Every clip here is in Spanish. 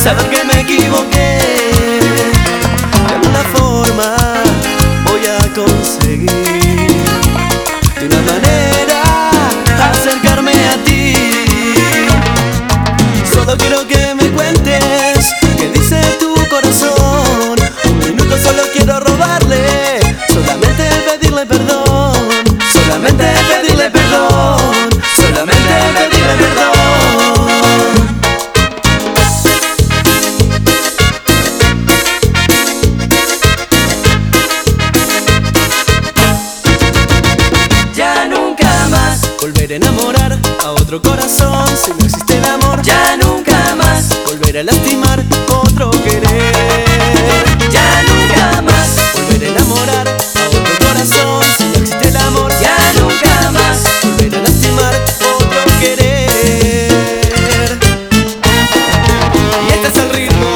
saber que me equivoqué. De alguna forma voy a conseguir volver a enamorar a otro corazón si no existe el amor. Ya nunca más volver a lastimar otro querer. Ya nunca más volver a enamorar a otro corazón si no existe el amor. Ya nunca más volver a lastimar otro querer. Y este es el ritmo.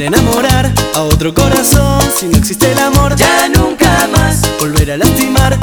Volver a enamorar a otro corazón si no existe el amor. Ya nunca más volver a lastimar.